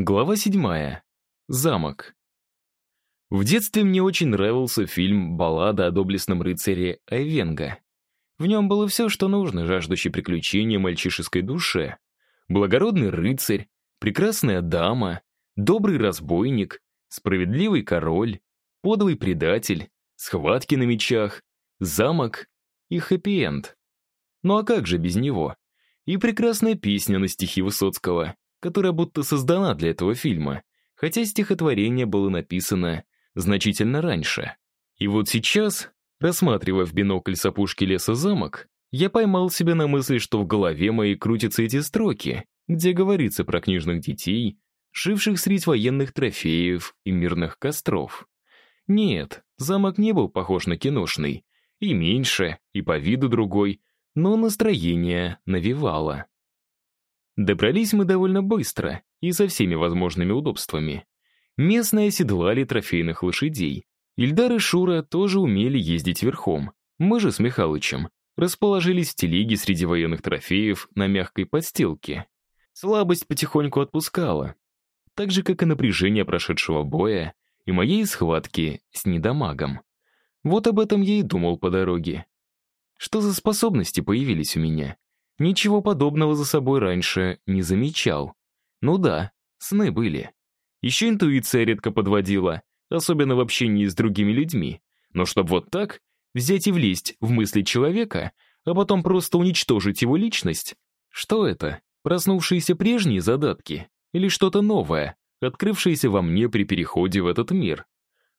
Глава седьмая. Замок. В детстве мне очень нравился фильм «Баллада о доблестном рыцаре Айвенга». В нем было все, что нужно жаждущей приключения мальчишеской душе. Благородный рыцарь, прекрасная дама, добрый разбойник, справедливый король, подлый предатель, схватки на мечах, замок и хэппи-энд. Ну а как же без него? И прекрасная песня на стихи Высоцкого — которая будто создана для этого фильма, хотя стихотворение было написано значительно раньше. И вот сейчас, рассматривая в бинокль с леса замок, я поймал себя на мысли, что в голове моей крутятся эти строки, где говорится про книжных детей, живших среди военных трофеев и мирных костров. Нет, замок не был похож на киношный, и меньше, и по виду другой, но настроение навевало. Добрались мы довольно быстро и со всеми возможными удобствами. Местные оседлали трофейных лошадей. Ильдар и Шура тоже умели ездить верхом. Мы же с Михалычем расположились в телеге среди военных трофеев на мягкой подстилке. Слабость потихоньку отпускала, так же, как и напряжение прошедшего боя и моей схватки с недомагом. Вот об этом я и думал по дороге. Что за способности появились у меня? Ничего подобного за собой раньше не замечал. Ну да, сны были. Еще интуиция редко подводила, особенно в общении с другими людьми. Но чтобы вот так взять и влезть в мысли человека, а потом просто уничтожить его личность? Что это? Проснувшиеся прежние задатки? Или что-то новое, открывшееся во мне при переходе в этот мир?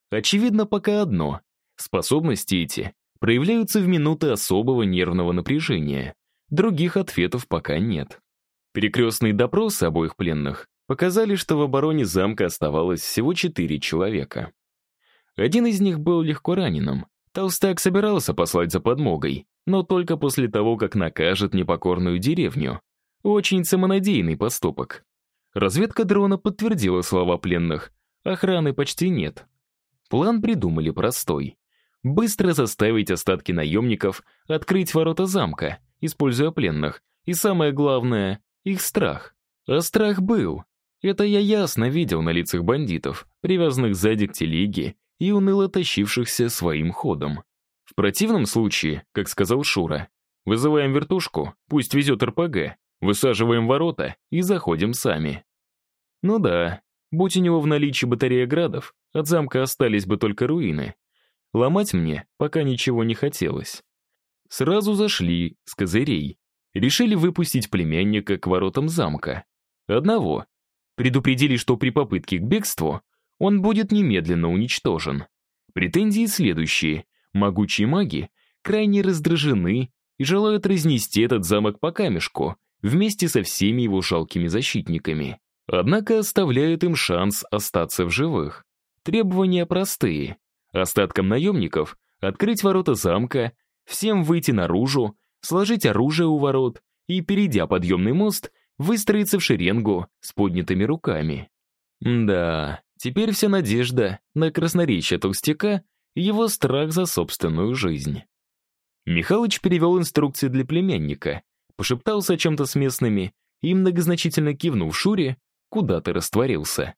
Очевидно пока одно. Способности эти проявляются в минуты особого нервного напряжения. Других ответов пока нет. Перекрестные допросы обоих пленных показали, что в обороне замка оставалось всего четыре человека. Один из них был легко раненым. Толстяк собирался послать за подмогой, но только после того, как накажет непокорную деревню. Очень самонадеянный поступок. Разведка дрона подтвердила слова пленных. Охраны почти нет. План придумали простой. Быстро заставить остатки наемников открыть ворота замка используя пленных, и самое главное — их страх. А страх был. Это я ясно видел на лицах бандитов, привязанных сзади к телеге и уныло тащившихся своим ходом. В противном случае, как сказал Шура, вызываем вертушку, пусть везет РПГ, высаживаем ворота и заходим сами. Ну да, будь у него в наличии батарея градов, от замка остались бы только руины. Ломать мне пока ничего не хотелось. Сразу зашли с козырей. Решили выпустить племянника к воротам замка. Одного. Предупредили, что при попытке к бегству он будет немедленно уничтожен. Претензии следующие. Могучие маги крайне раздражены и желают разнести этот замок по камешку вместе со всеми его жалкими защитниками. Однако оставляют им шанс остаться в живых. Требования простые. Остаткам наемников открыть ворота замка всем выйти наружу, сложить оружие у ворот и, перейдя подъемный мост, выстроиться в шеренгу с поднятыми руками. Да, теперь вся надежда на красноречие толстяка и его страх за собственную жизнь. Михалыч перевел инструкции для племянника, пошептался о чем-то с местными и, многозначительно кивнув Шуре, куда-то растворился.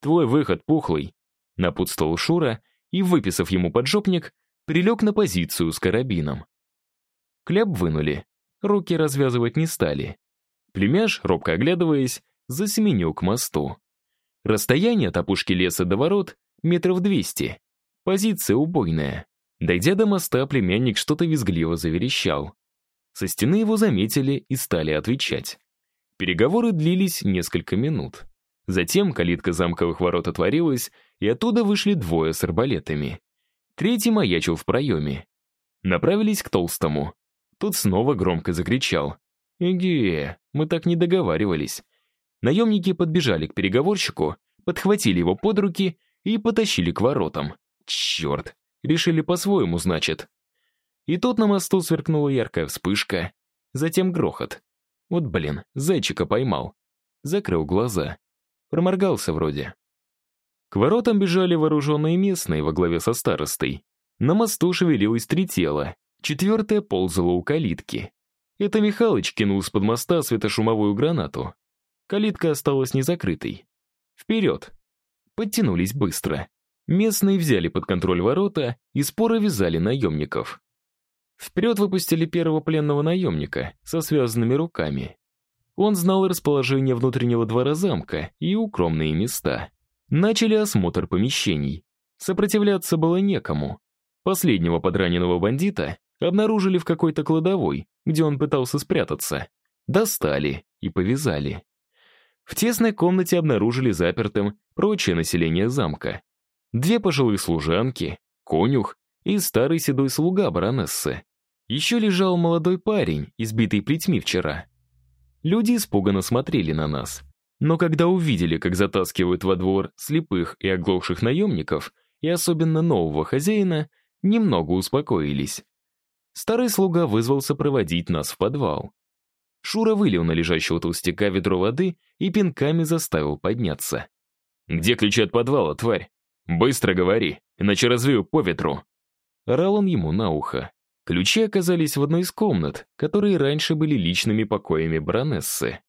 «Твой выход, пухлый», — напутствовал Шура и, выписав ему поджопник, прилег на позицию с карабином. Кляп вынули, руки развязывать не стали. Племяш, робко оглядываясь, засеменил к мосту. Расстояние от опушки леса до ворот метров двести. Позиция убойная. Дойдя до моста, племянник что-то визгливо заверещал. Со стены его заметили и стали отвечать. Переговоры длились несколько минут. Затем калитка замковых ворот отворилась, и оттуда вышли двое с арбалетами. Третий маячил в проеме. Направились к толстому. Тот снова громко закричал. «Эге, мы так не договаривались». Наемники подбежали к переговорщику, подхватили его под руки и потащили к воротам. Черт, решили по-своему, значит. И тут на мосту сверкнула яркая вспышка, затем грохот. Вот, блин, зайчика поймал. Закрыл глаза. Проморгался вроде. К воротам бежали вооруженные местные во главе со старостой. На мосту шевелилось три тела, четвертое ползало у калитки. Это Михалыч кинул с-под моста светошумовую гранату. Калитка осталась незакрытой. Вперед! Подтянулись быстро. Местные взяли под контроль ворота и споро вязали наемников. Вперед выпустили первого пленного наемника со связанными руками. Он знал расположение внутреннего двора замка и укромные места. Начали осмотр помещений. Сопротивляться было некому. Последнего подраненного бандита обнаружили в какой-то кладовой, где он пытался спрятаться. Достали и повязали. В тесной комнате обнаружили запертым прочее население замка. Две пожилые служанки, конюх и старый седой слуга баронессы. Еще лежал молодой парень, избитый плетьми вчера. Люди испуганно смотрели на нас. Но когда увидели, как затаскивают во двор слепых и оглохших наемников, и особенно нового хозяина, немного успокоились. Старый слуга вызвался проводить нас в подвал. Шура вылил на лежащего толстяка ведро воды и пинками заставил подняться. «Где ключи от подвала, тварь? Быстро говори, иначе развею по ветру!» Орал он ему на ухо. Ключи оказались в одной из комнат, которые раньше были личными покоями баронессы.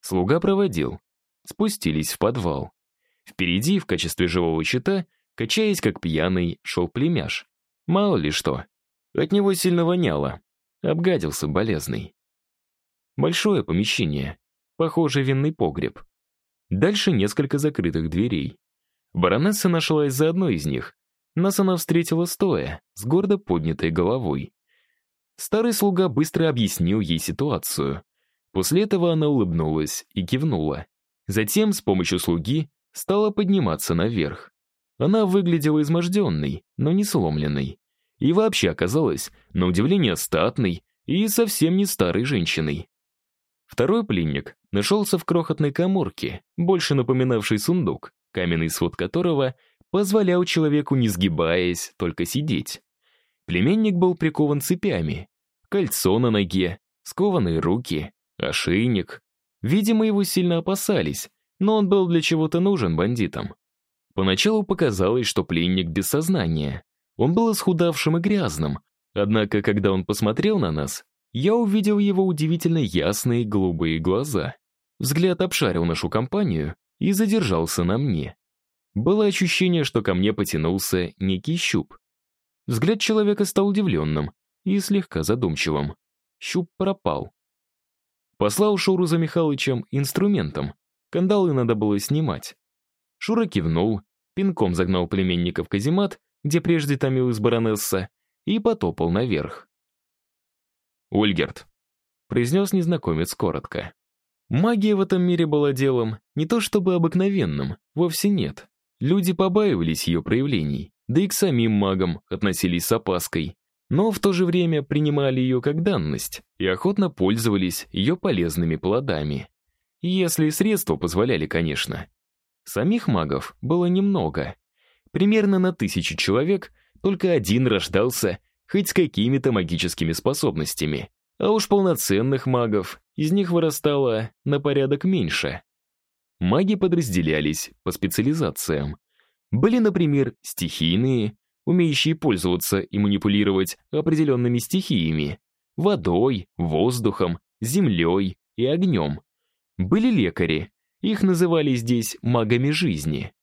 Слуга проводил. Спустились в подвал. Впереди, в качестве живого щита, качаясь как пьяный, шел племяш. Мало ли что. От него сильно воняло. Обгадился болезный. Большое помещение. Похоже, винный погреб. Дальше несколько закрытых дверей. Баронесса нашлась за одной из них. Нас она встретила стоя, с гордо поднятой головой. Старый слуга быстро объяснил ей ситуацию. После этого она улыбнулась и кивнула. Затем, с помощью слуги, стала подниматься наверх. Она выглядела изможденной, но не сломленной и вообще оказалась, на удивление, статной и совсем не старой женщиной. Второй пленник нашелся в крохотной коморке, больше напоминавшей сундук, каменный свод которого позволял человеку, не сгибаясь, только сидеть. Племенник был прикован цепями, кольцо на ноге, скованные руки, ошейник. Видимо, его сильно опасались, но он был для чего-то нужен бандитам. Поначалу показалось, что пленник без сознания, он был исхудавшим и грязным, однако, когда он посмотрел на нас, я увидел его удивительно ясные голубые глаза. Взгляд обшарил нашу компанию и задержался на мне. Было ощущение, что ко мне потянулся некий щуп. Взгляд человека стал удивленным и слегка задумчивым. Щуп пропал. Послал Шуру за Михалычем инструментом. Кандалы надо было снимать. Шура кивнул, пинком загнал племенника в каземат где прежде томилась баронесса, и потопал наверх. «Ульгерт», — произнес незнакомец коротко. Магия в этом мире была делом не то чтобы обыкновенным, вовсе нет. Люди побаивались ее проявлений, да и к самим магам относились с опаской, но в то же время принимали ее как данность и охотно пользовались ее полезными плодами. Если средства позволяли, конечно. Самих магов было немного, Примерно на тысячу человек только один рождался хоть с какими-то магическими способностями. А уж полноценных магов из них вырастало на порядок меньше. Маги подразделялись по специализациям. Были, например, стихийные, умеющие пользоваться и манипулировать определенными стихиями, водой, воздухом, землей и огнем. Были лекари, их называли здесь магами жизни.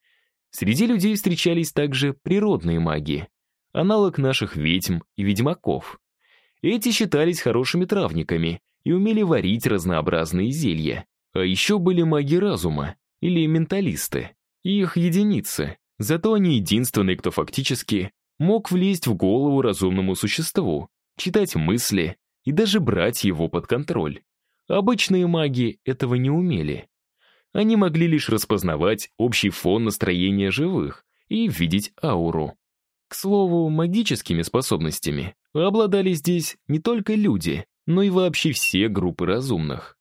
Среди людей встречались также природные маги, аналог наших ведьм и ведьмаков. Эти считались хорошими травниками и умели варить разнообразные зелья. А еще были маги разума, или менталисты. Их единицы, зато они единственные, кто фактически мог влезть в голову разумному существу, читать мысли и даже брать его под контроль. Обычные маги этого не умели. Они могли лишь распознавать общий фон настроения живых и видеть ауру. К слову, магическими способностями обладали здесь не только люди, но и вообще все группы разумных.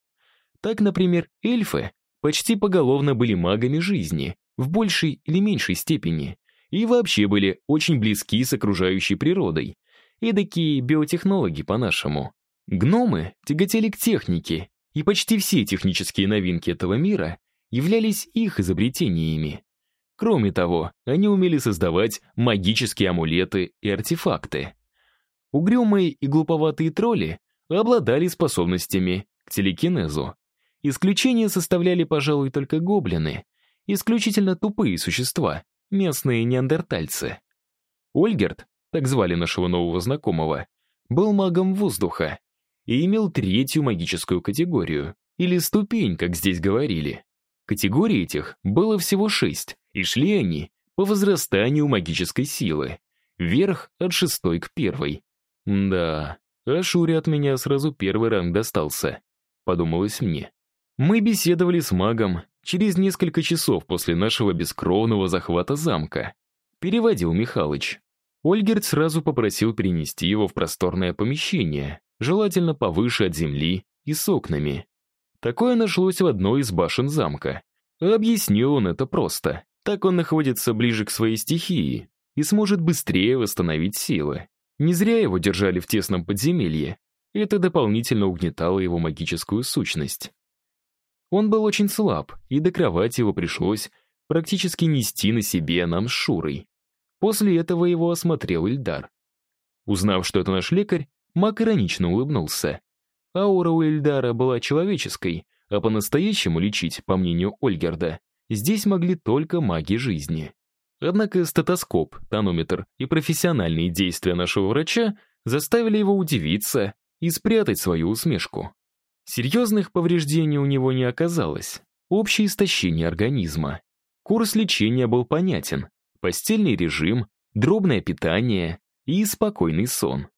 Так, например, эльфы почти поголовно были магами жизни, в большей или меньшей степени, и вообще были очень близки с окружающей природой, эдакие биотехнологи по-нашему. Гномы тяготели к технике, и почти все технические новинки этого мира являлись их изобретениями. Кроме того, они умели создавать магические амулеты и артефакты. Угрюмые и глуповатые тролли обладали способностями к телекинезу. Исключение составляли, пожалуй, только гоблины. Исключительно тупые существа, местные неандертальцы. Ольгерт, так звали нашего нового знакомого, был магом воздуха и имел третью магическую категорию, или ступень, как здесь говорили. Категорий этих было всего шесть, и шли они по возрастанию магической силы. Вверх от шестой к первой. Да, а Шуре от меня сразу первый ранг достался, подумалось мне. Мы беседовали с магом через несколько часов после нашего бескровного захвата замка. Переводил Михалыч. Ольгерт сразу попросил перенести его в просторное помещение, желательно повыше от земли и с окнами. Такое нашлось в одной из башен замка. Объяснил он это просто. Так он находится ближе к своей стихии и сможет быстрее восстановить силы. Не зря его держали в тесном подземелье. Это дополнительно угнетало его магическую сущность. Он был очень слаб, и до кровати его пришлось практически нести на себе нам с Шурой. После этого его осмотрел Ильдар. Узнав, что это наш лекарь, Мак иронично улыбнулся. Аура у Эльдара была человеческой, а по-настоящему лечить, по мнению Ольгерда, здесь могли только маги жизни. Однако стетоскоп, тонометр и профессиональные действия нашего врача заставили его удивиться и спрятать свою усмешку. Серьезных повреждений у него не оказалось. Общее истощение организма. Курс лечения был понятен постельный режим, дробное питание и спокойный сон.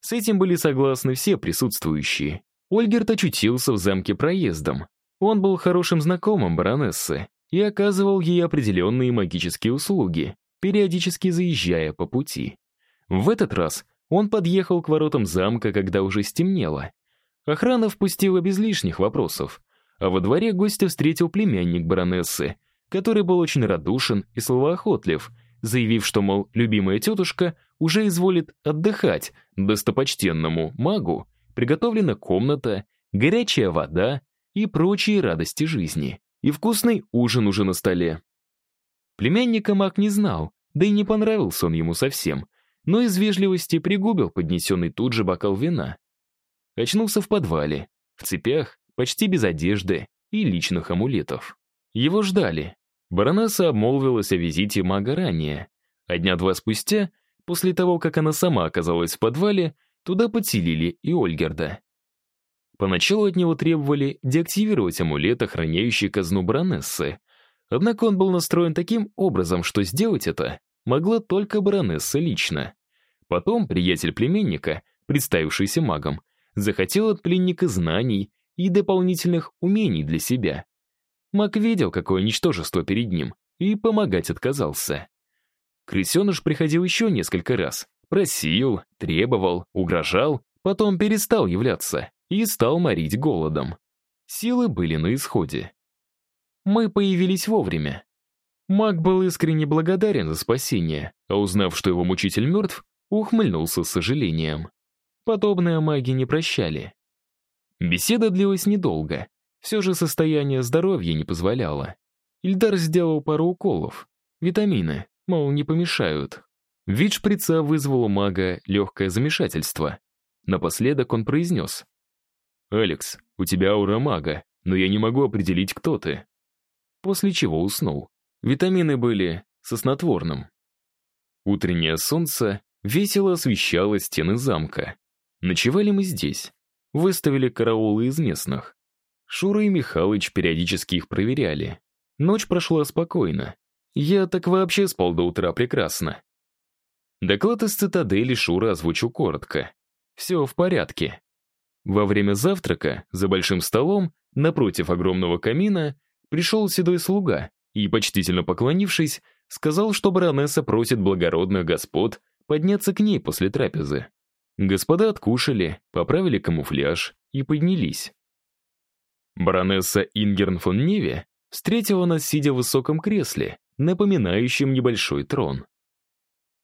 С этим были согласны все присутствующие. Ольгерт очутился в замке проездом. Он был хорошим знакомым баронессы и оказывал ей определенные магические услуги, периодически заезжая по пути. В этот раз он подъехал к воротам замка, когда уже стемнело. Охрана впустила без лишних вопросов, а во дворе гостя встретил племянник баронессы, который был очень радушен и словоохотлив, заявив, что, мол, любимая тетушка уже изволит отдыхать, достопочтенному магу приготовлена комната, горячая вода и прочие радости жизни. И вкусный ужин уже на столе. Племянника маг не знал, да и не понравился он ему совсем, но из вежливости пригубил поднесенный тут же бокал вина. Очнулся в подвале, в цепях, почти без одежды и личных амулетов. Его ждали, Баронесса обмолвилась о визите мага ранее, а дня два спустя, после того, как она сама оказалась в подвале, туда подселили и Ольгерда. Поначалу от него требовали деактивировать амулет, охраняющий казну баронессы, однако он был настроен таким образом, что сделать это могла только баронесса лично. Потом приятель племенника, представившийся магом, захотел от пленника знаний и дополнительных умений для себя. Мак видел, какое ничтожество перед ним, и помогать отказался. Крысеныш приходил еще несколько раз. Просил, требовал, угрожал, потом перестал являться и стал морить голодом. Силы были на исходе. Мы появились вовремя. Маг был искренне благодарен за спасение, а узнав, что его мучитель мертв, ухмыльнулся с сожалением. Подобное маги не прощали. Беседа длилась недолго. Все же состояние здоровья не позволяло. Ильдар сделал пару уколов. Витамины, мол, не помешают. Вид шприца вызвал у мага легкое замешательство. Напоследок он произнес. «Алекс, у тебя аура мага, но я не могу определить, кто ты». После чего уснул. Витамины были со снотворным. Утреннее солнце весело освещало стены замка. Ночевали мы здесь. Выставили караулы из местных. Шура и Михалыч периодически их проверяли. Ночь прошла спокойно. Я так вообще спал до утра прекрасно. Доклад из цитадели Шура озвучил коротко. Все в порядке. Во время завтрака, за большим столом, напротив огромного камина, пришел седой слуга и, почтительно поклонившись, сказал, что баронесса просит благородных господ подняться к ней после трапезы. Господа откушали, поправили камуфляж и поднялись. Баронесса Ингерн фон Неве встретила нас, сидя в высоком кресле, напоминающем небольшой трон.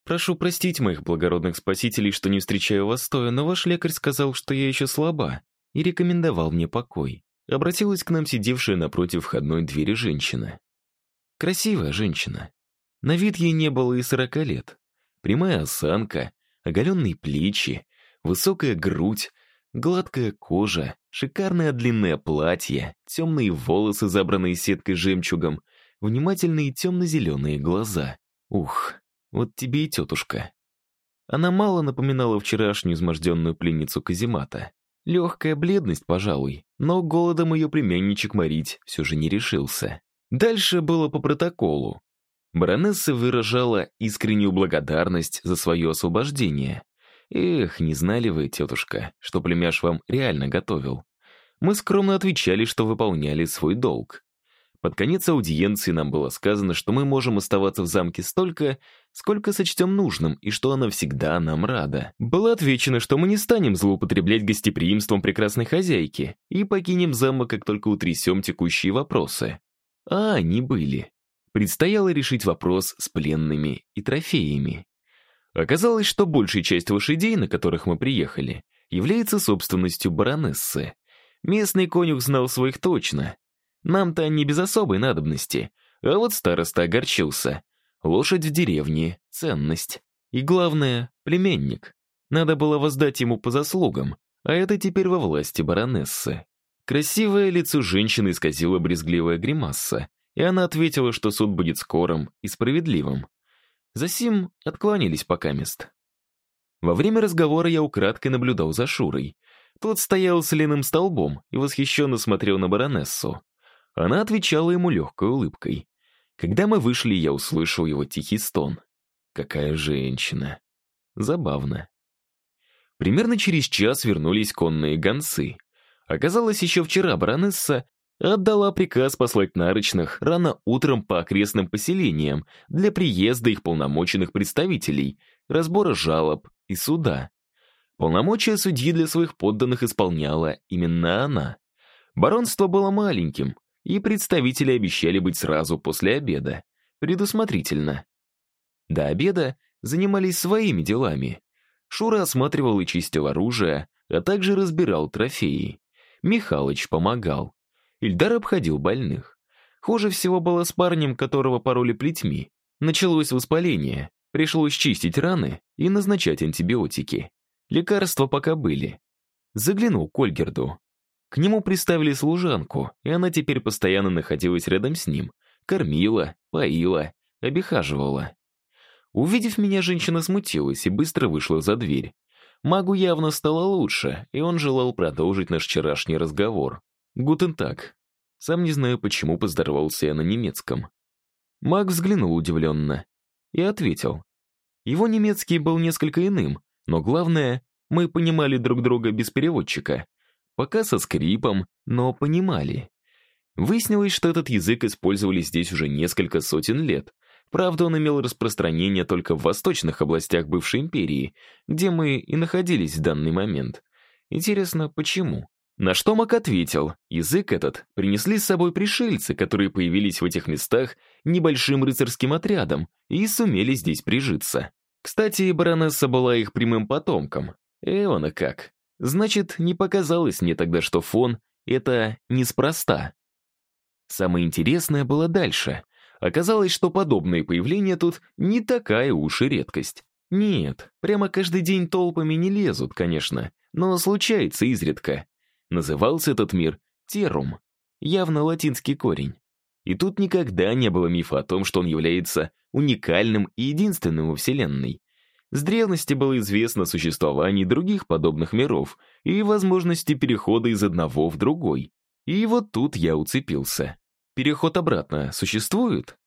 «Прошу простить моих благородных спасителей, что не встречаю вас стоя, но ваш лекарь сказал, что я еще слаба, и рекомендовал мне покой». Обратилась к нам сидевшая напротив входной двери женщина. Красивая женщина. На вид ей не было и сорока лет. Прямая осанка, оголенные плечи, высокая грудь, Гладкая кожа, шикарное длинное платье, темные волосы, забранные сеткой жемчугом, внимательные темно-зеленые глаза. Ух, вот тебе и тетушка. Она мало напоминала вчерашнюю изможденную пленницу Казимата. Легкая бледность, пожалуй, но голодом ее племянничек морить все же не решился. Дальше было по протоколу. Баронесса выражала искреннюю благодарность за свое освобождение. Эх, не знали вы, тетушка, что племяш вам реально готовил. Мы скромно отвечали, что выполняли свой долг. Под конец аудиенции нам было сказано, что мы можем оставаться в замке столько, сколько сочтем нужным, и что она всегда нам рада. Было отвечено, что мы не станем злоупотреблять гостеприимством прекрасной хозяйки и покинем замок, как только утрясем текущие вопросы. А они были. Предстояло решить вопрос с пленными и трофеями. Оказалось, что большая часть лошадей, на которых мы приехали, является собственностью баронессы. Местный конюх знал своих точно. Нам-то они без особой надобности. А вот староста огорчился. Лошадь в деревне — ценность. И главное — племенник. Надо было воздать ему по заслугам, а это теперь во власти баронессы. Красивое лицо женщины исказило брезгливая гримаса, и она ответила, что суд будет скорым и справедливым. Засим отклонились пока мест. Во время разговора я украдкой наблюдал за Шурой. Тот стоял с леным столбом и восхищенно смотрел на баронессу. Она отвечала ему легкой улыбкой. Когда мы вышли, я услышал его тихий стон. Какая женщина. Забавно. Примерно через час вернулись конные гонцы. Оказалось, еще вчера баронесса отдала приказ послать нарочных рано утром по окрестным поселениям для приезда их полномоченных представителей, разбора жалоб и суда. Полномочия судьи для своих подданных исполняла именно она. Баронство было маленьким, и представители обещали быть сразу после обеда. Предусмотрительно. До обеда занимались своими делами. Шура осматривал и чистил оружие, а также разбирал трофеи. Михалыч помогал. Ильдар обходил больных. Хуже всего было с парнем, которого пороли плетьми. Началось воспаление, пришлось чистить раны и назначать антибиотики. Лекарства пока были. Заглянул к Ольгерду. К нему приставили служанку, и она теперь постоянно находилась рядом с ним. Кормила, поила, обихаживала. Увидев меня, женщина смутилась и быстро вышла за дверь. Магу явно стало лучше, и он желал продолжить наш вчерашний разговор. «Гутен так». Сам не знаю, почему поздоровался я на немецком. Маг взглянул удивленно и ответил. Его немецкий был несколько иным, но главное, мы понимали друг друга без переводчика. Пока со скрипом, но понимали. Выяснилось, что этот язык использовали здесь уже несколько сотен лет. Правда, он имел распространение только в восточных областях бывшей империи, где мы и находились в данный момент. Интересно, почему? На что Мак ответил, язык этот принесли с собой пришельцы, которые появились в этих местах небольшим рыцарским отрядом и сумели здесь прижиться. Кстати, баронесса была их прямым потомком. Эвана как. Значит, не показалось мне тогда, что фон — это неспроста. Самое интересное было дальше. Оказалось, что подобные появления тут не такая уж и редкость. Нет, прямо каждый день толпами не лезут, конечно, но случается изредка. Назывался этот мир Терум, явно латинский корень. И тут никогда не было мифа о том, что он является уникальным и единственным во Вселенной. С древности было известно о существовании других подобных миров и возможности перехода из одного в другой. И вот тут я уцепился. Переход обратно существует?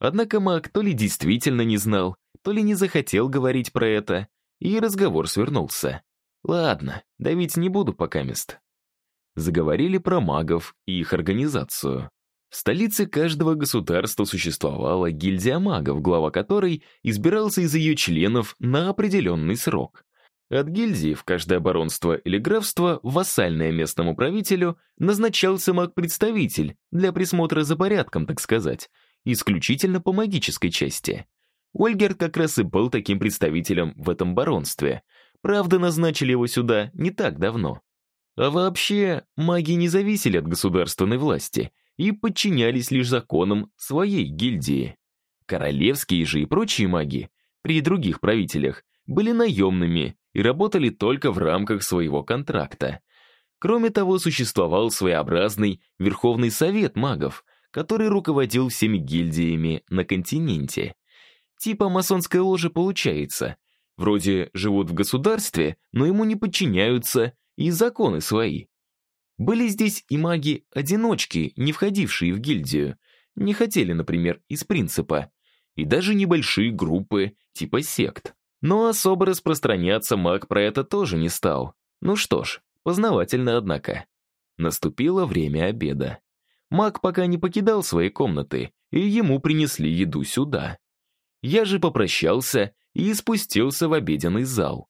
Однако маг то ли действительно не знал, то ли не захотел говорить про это, и разговор свернулся. Ладно, давить не буду пока мест. Заговорили про магов и их организацию. В столице каждого государства существовала гильдия магов, глава которой избирался из ее членов на определенный срок. От гильдии в каждое баронство или графство, вассальное местному правителю, назначался маг-представитель для присмотра за порядком, так сказать, исключительно по магической части. Ольгер как раз и был таким представителем в этом баронстве. Правда, назначили его сюда не так давно. А вообще, маги не зависели от государственной власти — и подчинялись лишь законам своей гильдии. Королевские же и прочие маги при других правителях были наемными и работали только в рамках своего контракта. Кроме того, существовал своеобразный Верховный Совет магов, который руководил всеми гильдиями на континенте. Типа масонской ложи получается. Вроде живут в государстве, но ему не подчиняются и законы свои. Были здесь и маги-одиночки, не входившие в гильдию, не хотели, например, из принципа, и даже небольшие группы, типа сект. Но особо распространяться маг про это тоже не стал. Ну что ж, познавательно, однако. Наступило время обеда. Маг пока не покидал своей комнаты, и ему принесли еду сюда. Я же попрощался и спустился в обеденный зал.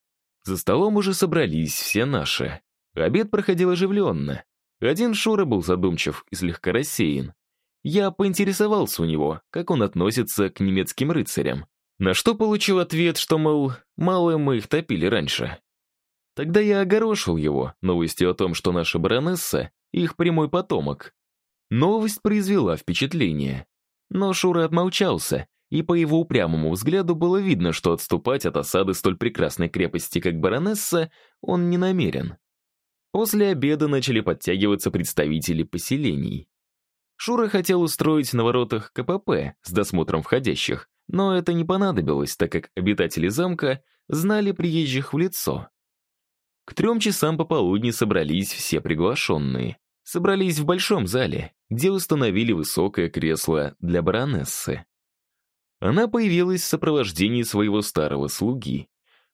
За столом уже собрались все наши. Обед проходил оживленно. Один Шура был задумчив и слегка рассеян. Я поинтересовался у него, как он относится к немецким рыцарям. На что получил ответ, что, мол, мало мы их топили раньше. Тогда я огорошил его новостью о том, что наша баронесса — их прямой потомок. Новость произвела впечатление. Но Шура отмолчался и по его упрямому взгляду было видно, что отступать от осады столь прекрасной крепости, как баронесса, он не намерен. После обеда начали подтягиваться представители поселений. Шура хотел устроить на воротах КПП с досмотром входящих, но это не понадобилось, так как обитатели замка знали приезжих в лицо. К трем часам пополудни собрались все приглашенные. Собрались в большом зале, где установили высокое кресло для баронессы. Она появилась в сопровождении своего старого слуги.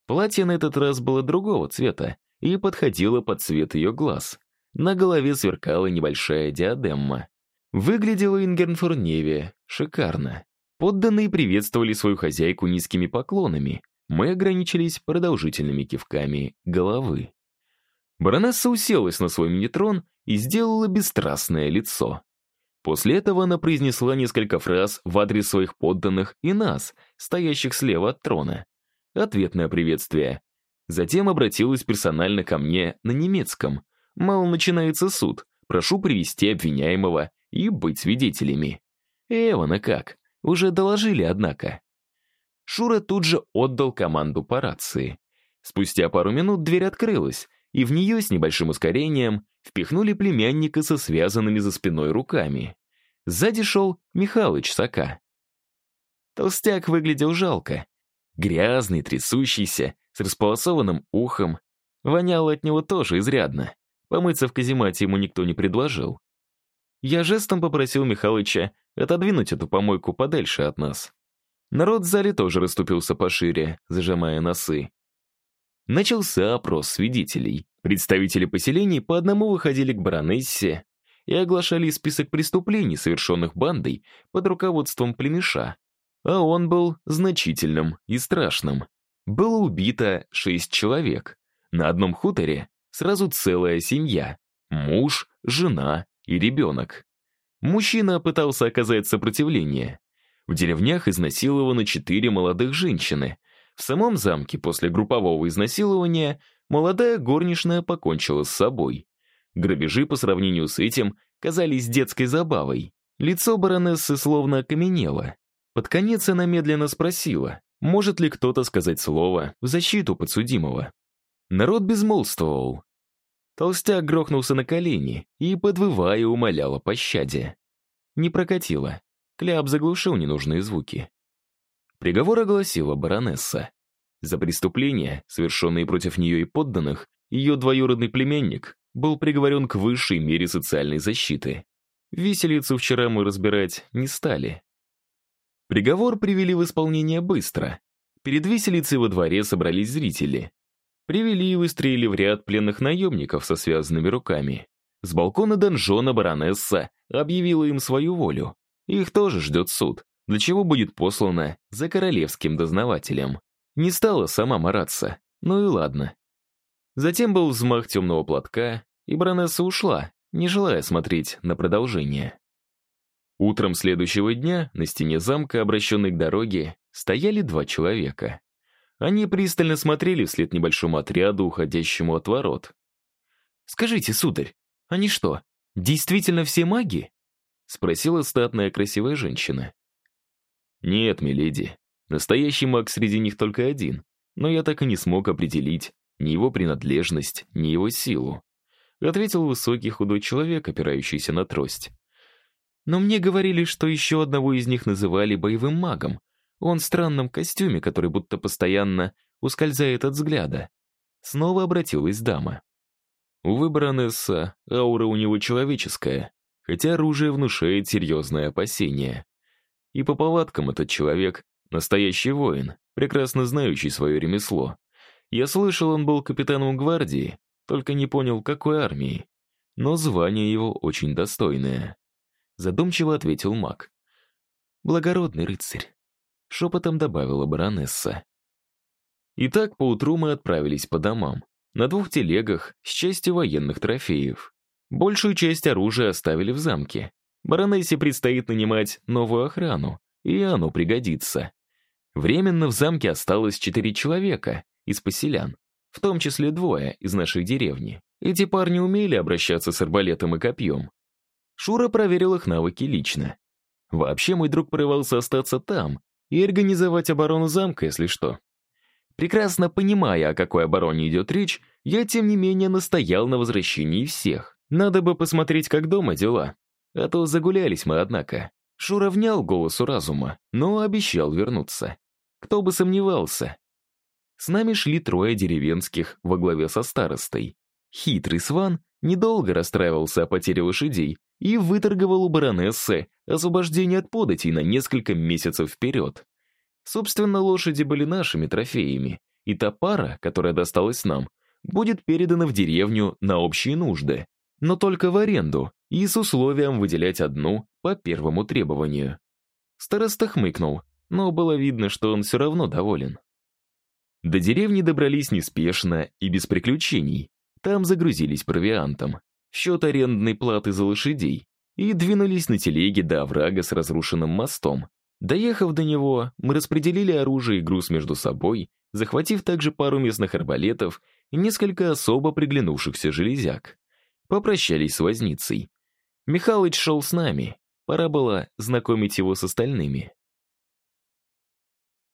Платье на этот раз было другого цвета и подходило под цвет ее глаз. На голове сверкала небольшая диадемма. Выглядела Ингернфорневе шикарно. Подданные приветствовали свою хозяйку низкими поклонами. Мы ограничились продолжительными кивками головы. Баронесса уселась на свой минитрон и сделала бесстрастное лицо. После этого она произнесла несколько фраз в адрес своих подданных и нас, стоящих слева от трона. Ответное приветствие. Затем обратилась персонально ко мне на немецком. Мало начинается суд. Прошу привести обвиняемого и быть свидетелями. Эвана как? Уже доложили, однако. Шура тут же отдал команду по рации. Спустя пару минут дверь открылась, и в нее с небольшим ускорением впихнули племянника со связанными за спиной руками. Сзади шел Михалыч Сока. Толстяк выглядел жалко. Грязный, трясущийся, с располосованным ухом. Воняло от него тоже изрядно. Помыться в каземате ему никто не предложил. Я жестом попросил Михалыча отодвинуть эту помойку подальше от нас. Народ в зале тоже расступился пошире, зажимая носы. Начался опрос свидетелей. Представители поселений по одному выходили к баронессе и оглашали список преступлений, совершенных бандой под руководством племеша. А он был значительным и страшным. Было убито шесть человек. На одном хуторе сразу целая семья. Муж, жена и ребенок. Мужчина пытался оказать сопротивление. В деревнях изнасилованы четыре молодых женщины. В самом замке после группового изнасилования молодая горничная покончила с собой. Грабежи по сравнению с этим казались детской забавой. Лицо баронессы словно окаменело. Под конец она медленно спросила, может ли кто-то сказать слово в защиту подсудимого. Народ безмолвствовал. Толстяк грохнулся на колени и, подвывая, умолял о пощаде. Не прокатило. Кляп заглушил ненужные звуки. Приговор огласила баронесса. За преступления, совершенные против нее и подданных, ее двоюродный племянник был приговорен к высшей мере социальной защиты. Виселицу вчера мы разбирать не стали. Приговор привели в исполнение быстро. Перед виселицей во дворе собрались зрители. Привели и выстроили в ряд пленных наемников со связанными руками. С балкона донжона баронесса объявила им свою волю. Их тоже ждет суд, для чего будет послана за королевским дознавателем. Не стала сама мараться, ну и ладно. Затем был взмах темного платка, и баронесса ушла, не желая смотреть на продолжение. Утром следующего дня на стене замка, обращенной к дороге, стояли два человека. Они пристально смотрели вслед небольшому отряду, уходящему от ворот. «Скажите, сударь, они что, действительно все маги?» — спросила статная красивая женщина. «Нет, миледи, настоящий маг среди них только один. но я так и не смог определить ни его принадлежность, ни его силу. Ответил высокий худой человек, опирающийся на трость. Но мне говорили, что еще одного из них называли боевым магом. Он в странном костюме, который будто постоянно ускользает от взгляда. Снова обратилась дама. Увы, баронесса, аура у него человеческая, хотя оружие внушает серьезное опасение. И по повадкам этот человек — настоящий воин, прекрасно знающий свое ремесло. Я слышал, он был капитаном гвардии, только не понял, какой армии. Но звание его очень достойное. Задумчиво ответил маг. «Благородный рыцарь», — шепотом добавила баронесса. Итак, поутру мы отправились по домам. На двух телегах с частью военных трофеев. Большую часть оружия оставили в замке. Баронессе предстоит нанимать новую охрану, и оно пригодится. Временно в замке осталось четыре человека из поселян, в том числе двое из нашей деревни. Эти парни умели обращаться с арбалетом и копьем. Шура проверил их навыки лично. Вообще мой друг порывался остаться там и организовать оборону замка, если что. Прекрасно понимая, о какой обороне идет речь, я, тем не менее, настоял на возвращении всех. Надо бы посмотреть, как дома дела. А то загулялись мы, однако. Шура внял голосу разума, но обещал вернуться. Кто бы сомневался. С нами шли трое деревенских во главе со старостой. Хитрый сван недолго расстраивался о потере лошадей и выторговал у баронессы освобождение от податей на несколько месяцев вперед. Собственно, лошади были нашими трофеями, и та пара, которая досталась нам, будет передана в деревню на общие нужды, но только в аренду и с условием выделять одну по первому требованию. Староста хмыкнул, но было видно, что он все равно доволен. До деревни добрались неспешно и без приключений. Там загрузились провиантом, счет арендной платы за лошадей, и двинулись на телеге до оврага с разрушенным мостом, Доехав до него, мы распределили оружие и груз между собой, захватив также пару местных арбалетов и несколько особо приглянувшихся железяк. Попрощались с возницей. Михалыч шел с нами, пора было знакомить его с остальными.